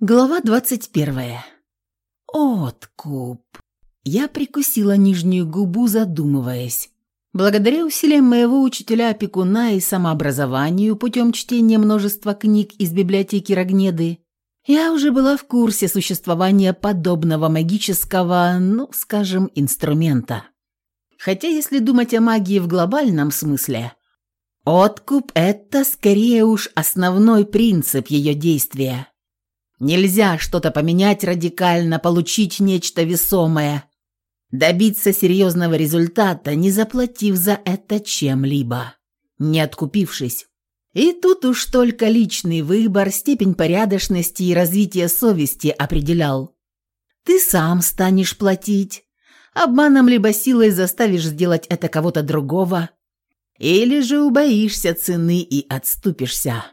Глава двадцать первая. Откуп. Я прикусила нижнюю губу, задумываясь. Благодаря усилиям моего учителя-опекуна и самообразованию путем чтения множества книг из библиотеки Рогнеды, я уже была в курсе существования подобного магического, ну, скажем, инструмента. Хотя, если думать о магии в глобальном смысле, откуп – это скорее уж основной принцип ее действия – Нельзя что-то поменять радикально, получить нечто весомое, добиться серьезного результата, не заплатив за это чем-либо, не откупившись. И тут уж только личный выбор, степень порядочности и развития совести определял. Ты сам станешь платить, обманом либо силой заставишь сделать это кого-то другого, или же убоишься цены и отступишься.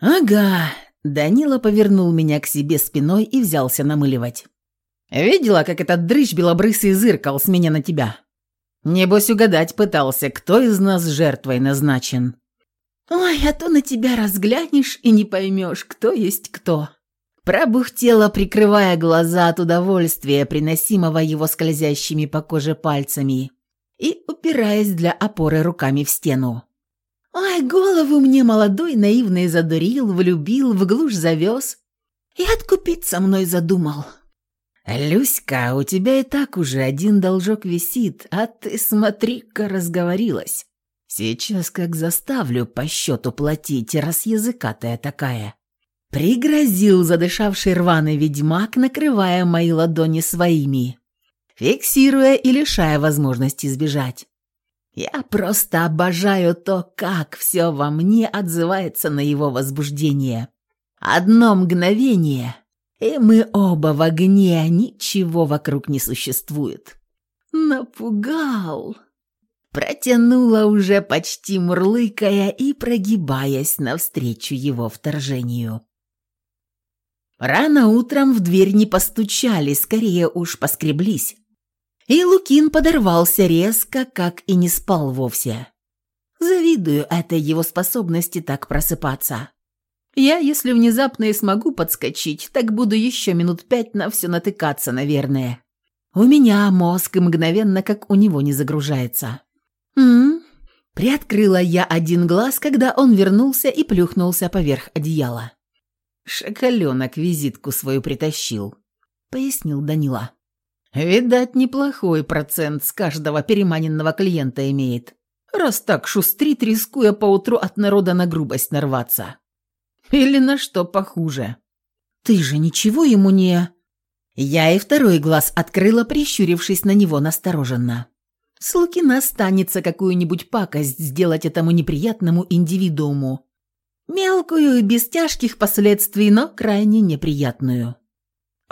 Ага, Данила повернул меня к себе спиной и взялся намыливать. «Видела, как этот дрыщ белобрысый зыркал с меня на тебя? Небось угадать пытался, кто из нас жертвой назначен». «Ой, а то на тебя разглянешь и не поймешь, кто есть кто». Пробухтела, прикрывая глаза от удовольствия, приносимого его скользящими по коже пальцами, и упираясь для опоры руками в стену. Ай, голову мне молодой наивный задурил, влюбил, в глушь завез и откупить со мной задумал. «Люська, у тебя и так уже один должок висит, а ты смотри-ка разговорилась. Сейчас как заставлю по счету платить, раз языкатая такая». Пригрозил задышавший рваный ведьмак, накрывая мои ладони своими, фиксируя и лишая возможности сбежать. Я просто обожаю то, как все во мне отзывается на его возбуждение. Одно мгновение, и мы оба в огне, ничего вокруг не существует. Напугал. Протянула уже почти мурлыкая и прогибаясь навстречу его вторжению. Рано утром в дверь не постучали, скорее уж поскреблись. И Лукин подорвался резко, как и не спал вовсе. Завидую этой его способности так просыпаться. Я, если внезапно и смогу подскочить, так буду еще минут пять на все натыкаться, наверное. У меня мозг мгновенно, как у него, не загружается. «М-м-м», приоткрыла я один глаз, когда он вернулся и плюхнулся поверх одеяла. «Шоколенок визитку свою притащил», — пояснил Данила. Видать, неплохой процент с каждого переманенного клиента имеет. Раз так шустрит, рискуя поутру от народа на грубость нарваться. Или на что похуже. Ты же ничего ему не... Я и второй глаз открыла, прищурившись на него настороженно. С Лукина какую-нибудь пакость сделать этому неприятному индивидууму. Мелкую и без тяжких последствий, но крайне неприятную.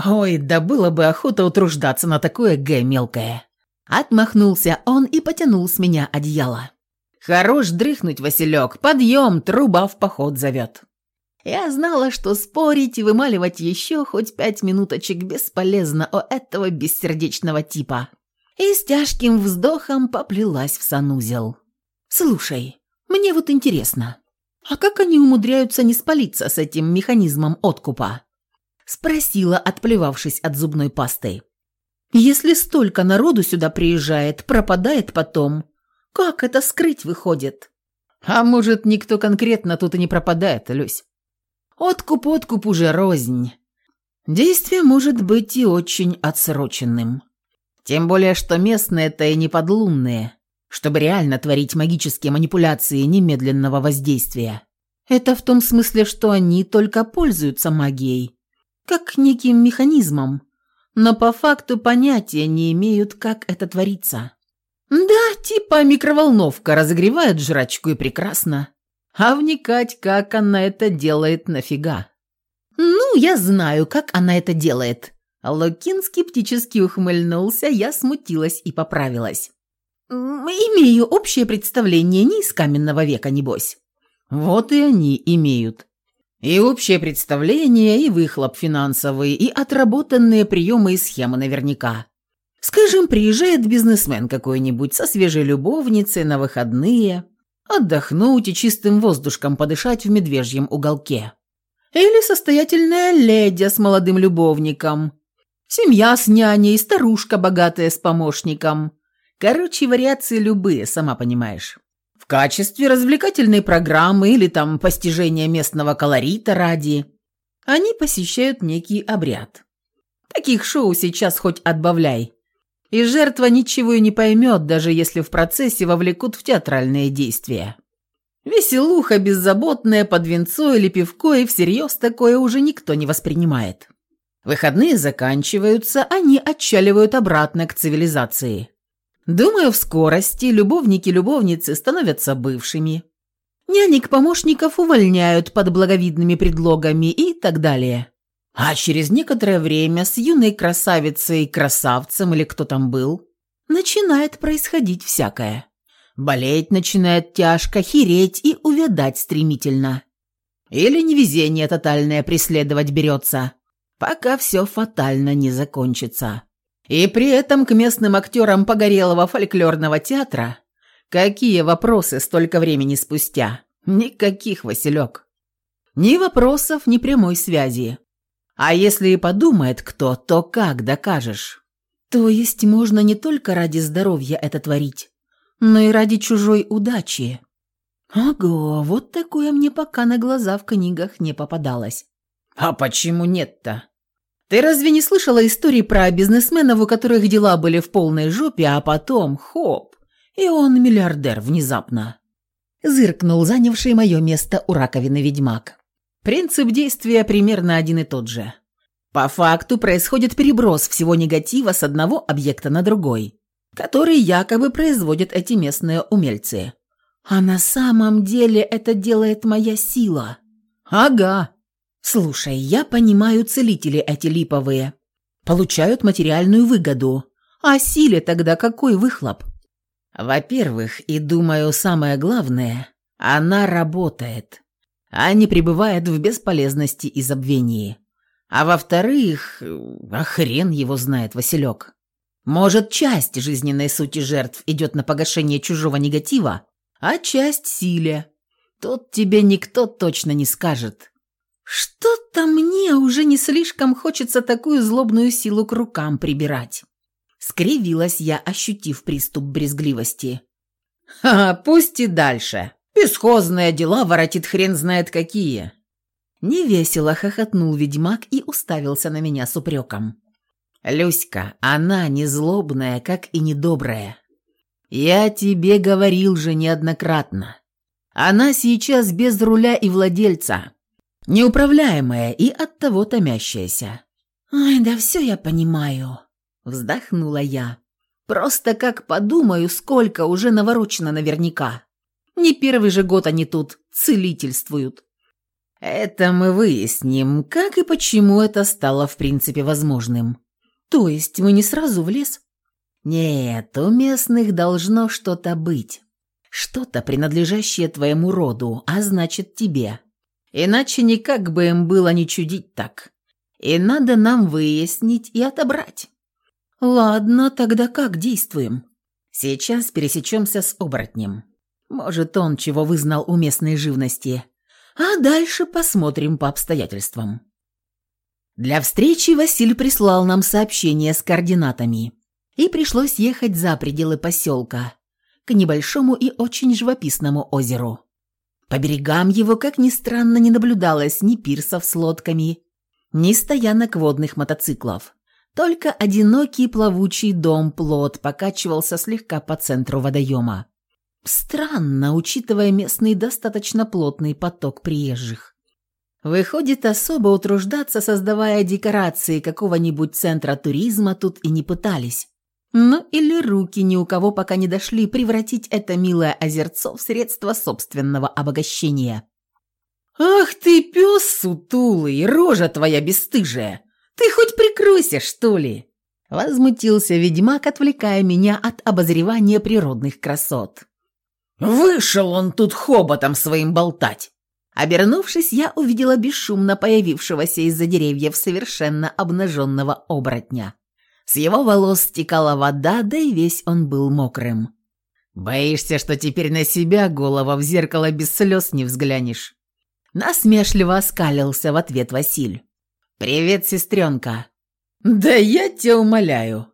«Ой, да было бы охота утруждаться на такое г мелкое!» Отмахнулся он и потянул с меня одеяло. «Хорош дрыхнуть, Василек, подъем, труба в поход зовет!» Я знала, что спорить и вымаливать еще хоть пять минуточек бесполезно у этого бессердечного типа. И с тяжким вздохом поплелась в санузел. «Слушай, мне вот интересно, а как они умудряются не спалиться с этим механизмом откупа?» Спросила, отплевавшись от зубной пасты. «Если столько народу сюда приезжает, пропадает потом, как это скрыть выходит?» «А может, никто конкретно тут и не пропадает, Люсь?» «Откуп-откуп уже рознь. Действие может быть и очень отсроченным. Тем более, что местные-то и не подлунные, чтобы реально творить магические манипуляции немедленного воздействия. Это в том смысле, что они только пользуются магией, как неким механизмом, но по факту понятия не имеют, как это творится. Да, типа микроволновка разогревает жрачку и прекрасно. А вникать, как она это делает, нафига? Ну, я знаю, как она это делает. Лукин скептически ухмыльнулся, я смутилась и поправилась. «Имею общее представление не из каменного века, небось». «Вот и они имеют. И общее представление, и выхлоп финансовый, и отработанные приемы и схемы наверняка. Скажем, приезжает бизнесмен какой-нибудь со свежей любовницей на выходные, отдохнуть и чистым воздушком подышать в медвежьем уголке. Или состоятельная леди с молодым любовником. Семья с няней, старушка богатая с помощником. Короче, вариации любые, сама понимаешь. Качестве развлекательной программы или там постижения местного колорита ради. Они посещают некий обряд. Таких шоу сейчас хоть отбавляй. И жертва ничего и не поймет, даже если в процессе вовлекут в театральные действия. Веселуха беззаботная под венцо или пивко, и всерьез такое уже никто не воспринимает. Выходные заканчиваются, они отчаливают обратно к цивилизации. Думаю, в скорости любовники-любовницы становятся бывшими. Нянек-помощников увольняют под благовидными предлогами и так далее. А через некоторое время с юной красавицей, красавцем или кто там был, начинает происходить всякое. Болеть начинает тяжко, хереть и увядать стремительно. Или невезение тотальное преследовать берется, пока все фатально не закончится. И при этом к местным актерам погорелого фольклорного театра какие вопросы столько времени спустя? Никаких, Василек. Ни вопросов, ни прямой связи. А если и подумает кто, то как докажешь? То есть можно не только ради здоровья это творить, но и ради чужой удачи. Ого, вот такое мне пока на глаза в книгах не попадалось. А почему нет-то? Ты разве не слышала истории про бизнесменов, у которых дела были в полной жопе, а потом, хоп, и он миллиардер внезапно? Зыркнул занявший мое место у раковины ведьмак. Принцип действия примерно один и тот же. По факту происходит переброс всего негатива с одного объекта на другой, который якобы производят эти местные умельцы. А на самом деле это делает моя сила. Ага. Слушай, я понимаю, целители эти липовые. Получают материальную выгоду. А силе тогда какой выхлоп? Во-первых, и думаю, самое главное, она работает а не пребывает в бесполезности и забвении. А во-вторых, а хрен его знает, Василек. Может, часть жизненной сути жертв идет на погашение чужого негатива, а часть силе. Тут тебе никто точно не скажет. Что-то мне уже не слишком хочется такую злобную силу к рукам прибирать. Скривилась я, ощутив приступ брезгливости. «Ха, пусть и дальше», Бесхозные дела воротит хрен знает какие». Невесело хохотнул ведьмак и уставился на меня с упреком. «Люська, она не злобная, как и недобрая. Я тебе говорил же неоднократно. Она сейчас без руля и владельца, неуправляемая и оттого томящаяся». «Ой, да все я понимаю», — вздохнула я. «Просто как подумаю, сколько уже наворочено наверняка. Не первый же год они тут целительствуют. Это мы выясним, как и почему это стало в принципе возможным. То есть мы не сразу в лес? Нет, у местных должно что-то быть. Что-то, принадлежащее твоему роду, а значит тебе. Иначе никак бы им было не чудить так. И надо нам выяснить и отобрать. Ладно, тогда как действуем? Сейчас пересечемся с оборотнем. Может, он чего вызнал у местной живности. А дальше посмотрим по обстоятельствам. Для встречи Василь прислал нам сообщение с координатами. И пришлось ехать за пределы поселка, к небольшому и очень живописному озеру. По берегам его, как ни странно, не наблюдалось ни пирсов с лодками, ни стоянок водных мотоциклов. Только одинокий плавучий дом-плот покачивался слегка по центру водоема. Странно, учитывая местный достаточно плотный поток приезжих. Выходит, особо утруждаться, создавая декорации какого-нибудь центра туризма, тут и не пытались. Ну или руки ни у кого пока не дошли превратить это милое озерцо в средство собственного обогащения. «Ах ты, пес сутулый, рожа твоя бесстыжая! Ты хоть прикройся, что ли?» Возмутился ведьмак, отвлекая меня от обозревания природных красот. Вышел он тут хоботом своим болтать. Обернувшись, я увидела бесшумно появившегося из-за деревьев совершенно обнаженного оборотня. С его волос стекала вода, да и весь он был мокрым. «Боишься, что теперь на себя голова в зеркало без слез не взглянешь?» Насмешливо оскалился в ответ Василь. «Привет, сестренка». «Да я тебя умоляю.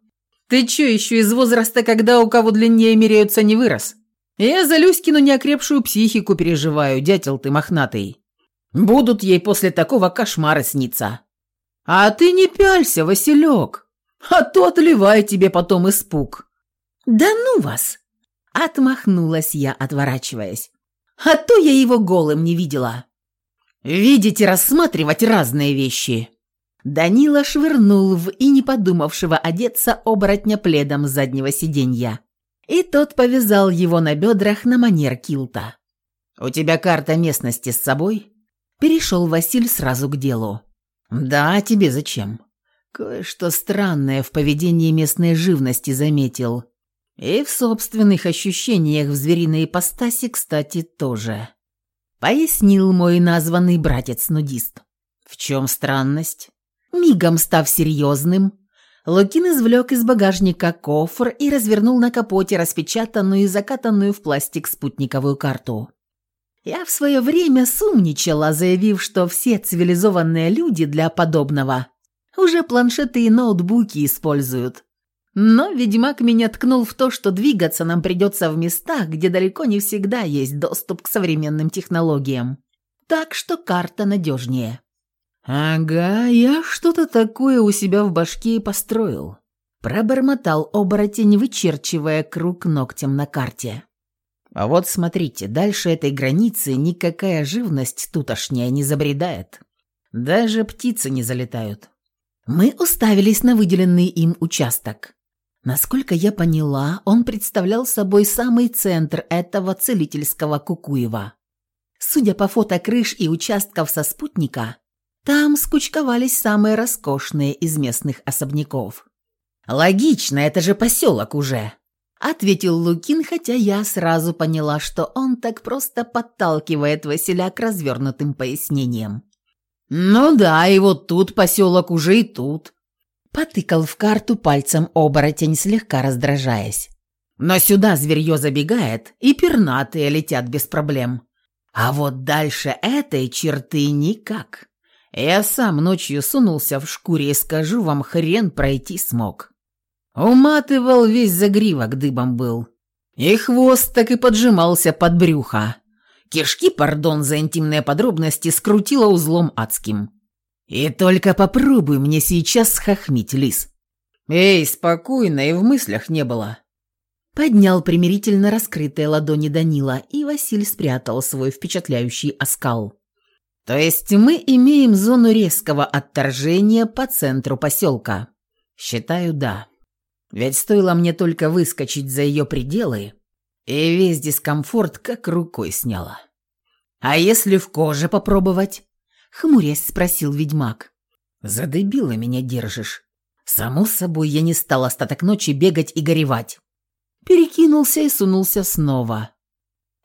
Ты чё, еще из возраста, когда у кого длиннее меряются, не вырос? Я за Люськину неокрепшую психику переживаю, дятел ты мохнатый. Будут ей после такого кошмары сниться. А ты не пялься, Василек, а то отливай тебе потом испуг». «Да ну вас!» Отмахнулась я, отворачиваясь. «А то я его голым не видела». «Видеть и рассматривать разные вещи». Данила швырнул в и не подумавшего одеться оборотня пледом заднего сиденья. И тот повязал его на бедрах на манер килта. «У тебя карта местности с собой?» Перешел Василь сразу к делу. «Да, тебе зачем?» Кое-что странное в поведении местной живности заметил. И в собственных ощущениях в звериной ипостаси, кстати, тоже. Пояснил мой названный братец-нудист. В чем странность? Мигом став серьезным, Лукин извлек из багажника кофр и развернул на капоте распечатанную и закатанную в пластик спутниковую карту. Я в свое время сумничала, заявив, что все цивилизованные люди для подобного уже планшеты и ноутбуки используют. Но ведьмак меня ткнул в то, что двигаться нам придется в местах, где далеко не всегда есть доступ к современным технологиям. Так что карта надежнее. «Ага, я что-то такое у себя в башке и построил», – пробормотал оборотень, вычерчивая круг ногтем на карте. «А вот смотрите, дальше этой границы никакая живность тутошняя не забредает. Даже птицы не залетают». Мы уставились на выделенный им участок. Насколько я поняла, он представлял собой самый центр этого целительского Кукуева. Судя по фото крыш и участков со спутника, там скучковались самые роскошные из местных особняков. «Логично, это же поселок уже», – ответил Лукин, хотя я сразу поняла, что он так просто подталкивает Василя к развернутым пояснениям. «Ну да, и вот тут поселок уже и тут. Потыкал в карту пальцем оборотень, слегка раздражаясь. Но сюда зверье забегает, и пернатые летят без проблем. А вот дальше этой черты никак. Я сам ночью сунулся в шкуре и скажу вам, хрен пройти смог. Уматывал весь загривок дыбом был. И хвост так и поджимался под брюхо. Кишки, пардон за интимные подробности, скрутило узлом адским. И только попробуй мне сейчас схохмить, лис. Эй, спокойно, и в мыслях не было. Поднял примирительно раскрытые ладони Данила, и Василь спрятал свой впечатляющий оскал. То есть мы имеем зону резкого отторжения по центру поселка? Считаю, да. Ведь стоило мне только выскочить за ее пределы, и весь дискомфорт как рукой сняло. А если в коже попробовать? хмурясь спросил ведьмак. «За дебила меня держишь. Само собой, я не стал остаток ночи бегать и горевать». Перекинулся и сунулся снова.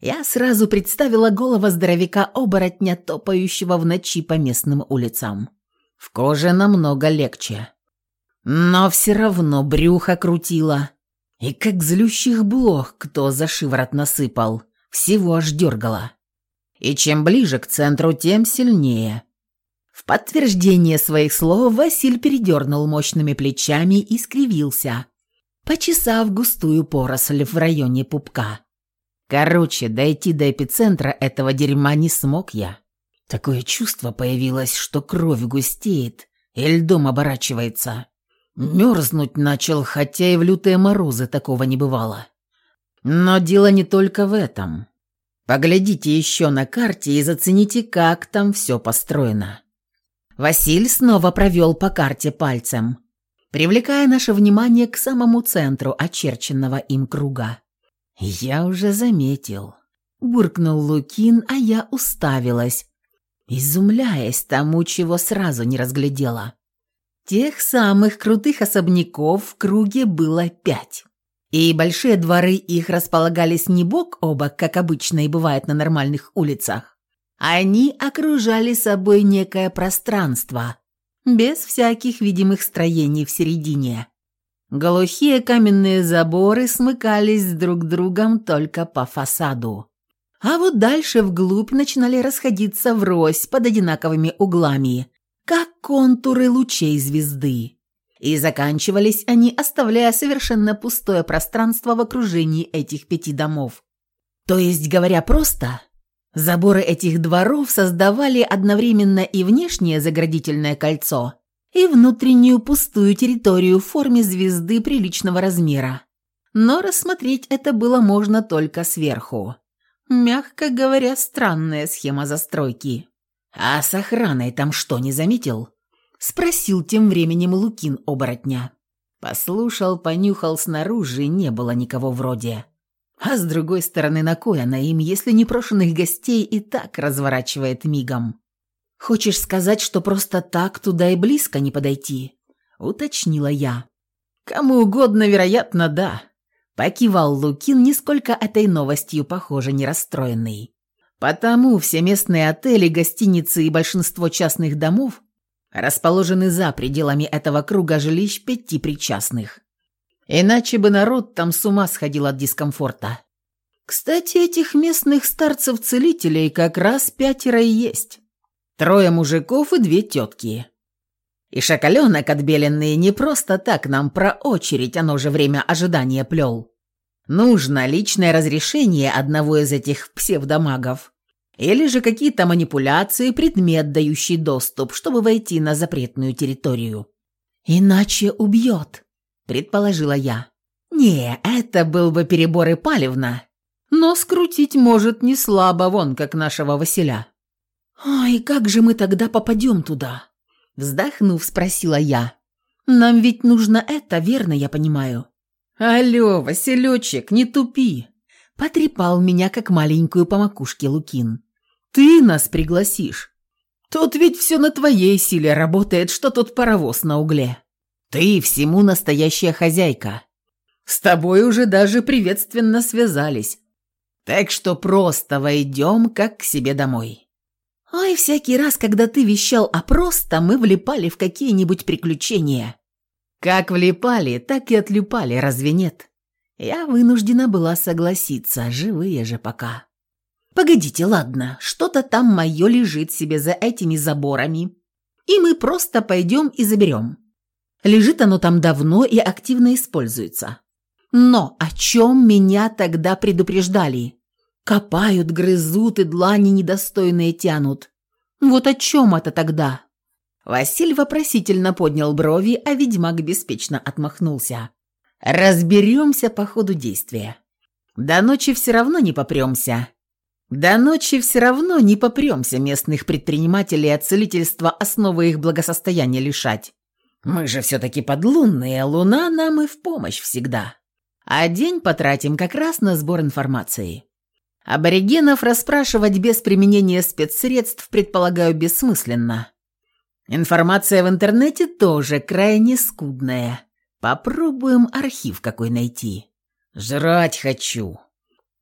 Я сразу представила голого здоровяка-оборотня, топающего в ночи по местным улицам. В коже намного легче. Но все равно брюхо крутило. И как злющих блох кто за шиворот насыпал. Всего аж дергало. И чем ближе к центру, тем сильнее. В подтверждение своих слов Василь передернул мощными плечами и скривился, почесав густую поросль в районе пупка. Короче, дойти до эпицентра этого дерьма не смог я. Такое чувство появилось, что кровь густеет и льдом оборачивается. Мерзнуть начал, хотя и в лютые морозы такого не бывало. Но дело не только в этом. Поглядите еще на карте и зацените, как там все построено. Василь снова провел по карте пальцем, привлекая наше внимание к самому центру очерченного им круга. «Я уже заметил», – буркнул Лукин, а я уставилась, изумляясь тому, чего сразу не разглядела. Тех самых крутых особняков в круге было пять. И большие дворы их располагались не бок о бок, как обычно и бывает на нормальных улицах. Они окружали собой некое пространство, без всяких видимых строений в середине. Глухие каменные заборы смыкались друг другом только по фасаду. А вот дальше вглубь начинали расходиться врозь под одинаковыми углами, как контуры лучей звезды. И заканчивались они, оставляя совершенно пустое пространство в окружении этих пяти домов. То есть, говоря просто, заборы этих дворов создавали одновременно и внешнее заградительное кольцо, и внутреннюю пустую территорию в форме звезды приличного размера. Но рассмотреть это было можно только сверху. Мягко говоря, странная схема застройки. «А с охраной там что, не заметил?» Спросил тем временем Лукин оборотня. Послушал, понюхал снаружи, не было никого вроде. А с другой стороны, на кой она им, если непрошенных гостей и так разворачивает мигом? «Хочешь сказать, что просто так туда и близко не подойти?» — уточнила я. «Кому угодно, вероятно, да», Покивал Лукин, нисколько этой новостью, похоже, не расстроенный. Потому все местные отели, гостиницы и большинство частных домов расположены за пределами этого круга жилищ пяти причастных. Иначе бы народ там с ума сходил от дискомфорта. Кстати, этих местных старцев-целителей как раз пятеро и есть. Трое мужиков и две тетки. И шакаленок отбеленный не просто так нам про очередь, оно же время ожидания плел. Нужно личное разрешение одного из этих псевдомагов. Или же какие-то манипуляции, предмет, дающий доступ, чтобы войти на запретную территорию. «Иначе убьет», — предположила я. «Не, это был бы перебор и палевно, но скрутить может не слабо, вон как нашего Василя». «Ой, как же мы тогда попадем туда?» Вздохнув, спросила я. «Нам ведь нужно это, верно я понимаю?» «Алло, Василечек, не тупи!» Потрепал меня, как маленькую по макушке Лукин. «Ты нас пригласишь. Тут ведь все на твоей силе работает, что тут паровоз на угле. Ты всему настоящая хозяйка. С тобой уже даже приветственно связались. Так что просто войдем как к себе домой». Ой, всякий раз, когда ты вещал о просто, мы влипали в какие-нибудь приключения. Как влипали, так и отлипали, разве нет? Я вынуждена была согласиться, живые же пока. Погодите, ладно, что-то там мое лежит себе за этими заборами, и мы просто пойдем и заберем. Лежит оно там давно и активно используется. Но о чем меня тогда предупреждали? Копают, грызут и длани недостойные тянут. Вот о чем это тогда? Василь вопросительно поднял брови, а ведьмак беспечно отмахнулся. «Разберемся по ходу действия. До ночи все равно не попремся. До ночи все равно не попремся местных предпринимателей от целительства основы их благосостояния лишать. Мы же все-таки подлунные, луна нам и в помощь всегда. А день потратим как раз на сбор информации. Аборигенов расспрашивать без применения спецсредств предполагаю бессмысленно. Информация в интернете тоже крайне скудная. Попробуем архив какой найти. Жрать хочу.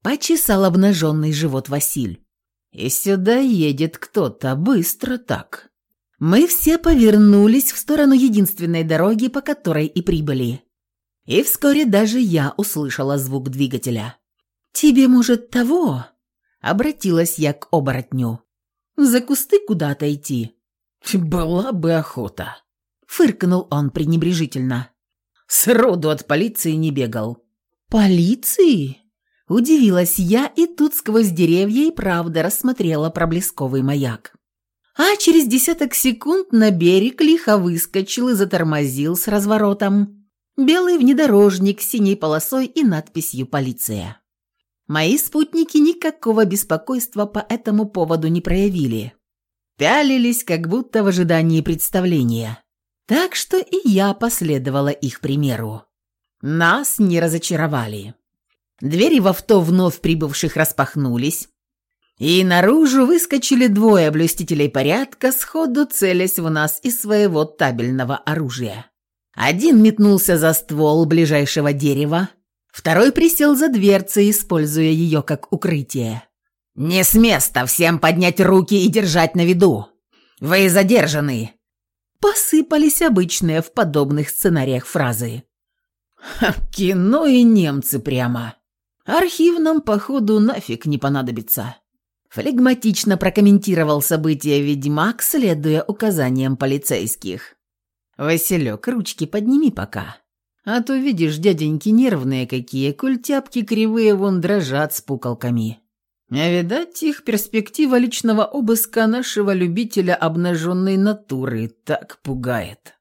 Почесал обнаженный живот Василь. И сюда едет кто-то быстро так. Мы все повернулись в сторону единственной дороги, по которой и прибыли. И вскоре даже я услышала звук двигателя. «Тебе, может, того?» Обратилась я к оборотню. «За кусты куда-то идти?» «Была бы охота», — фыркнул он пренебрежительно. «Сроду от полиции не бегал». «Полиции?» Удивилась я и тут сквозь деревья и правда рассмотрела проблесковый маяк. А через десяток секунд на берег лихо выскочил и затормозил с разворотом. Белый внедорожник с синей полосой и надписью «Полиция». Мои спутники никакого беспокойства по этому поводу не проявили пялились, как будто в ожидании представления. Так что и я последовала их примеру. Нас не разочаровали. Двери в авто вновь прибывших распахнулись, и наружу выскочили двое блюстителей порядка, сходу целясь в нас из своего табельного оружия. Один метнулся за ствол ближайшего дерева, второй присел за дверцей, используя ее как укрытие. «Не с места всем поднять руки и держать на виду! Вы задержаны!» Посыпались обычные в подобных сценариях фразы. Кино и немцы прямо. Архив нам, походу, нафиг не понадобится. Флегматично прокомментировал события ведьмак, следуя указаниям полицейских. «Василек, ручки подними пока. А то, видишь, дяденьки нервные какие, культяпки кривые вон дрожат с пукалками. А видать, их перспектива личного обыска нашего любителя обнаженной натуры так пугает».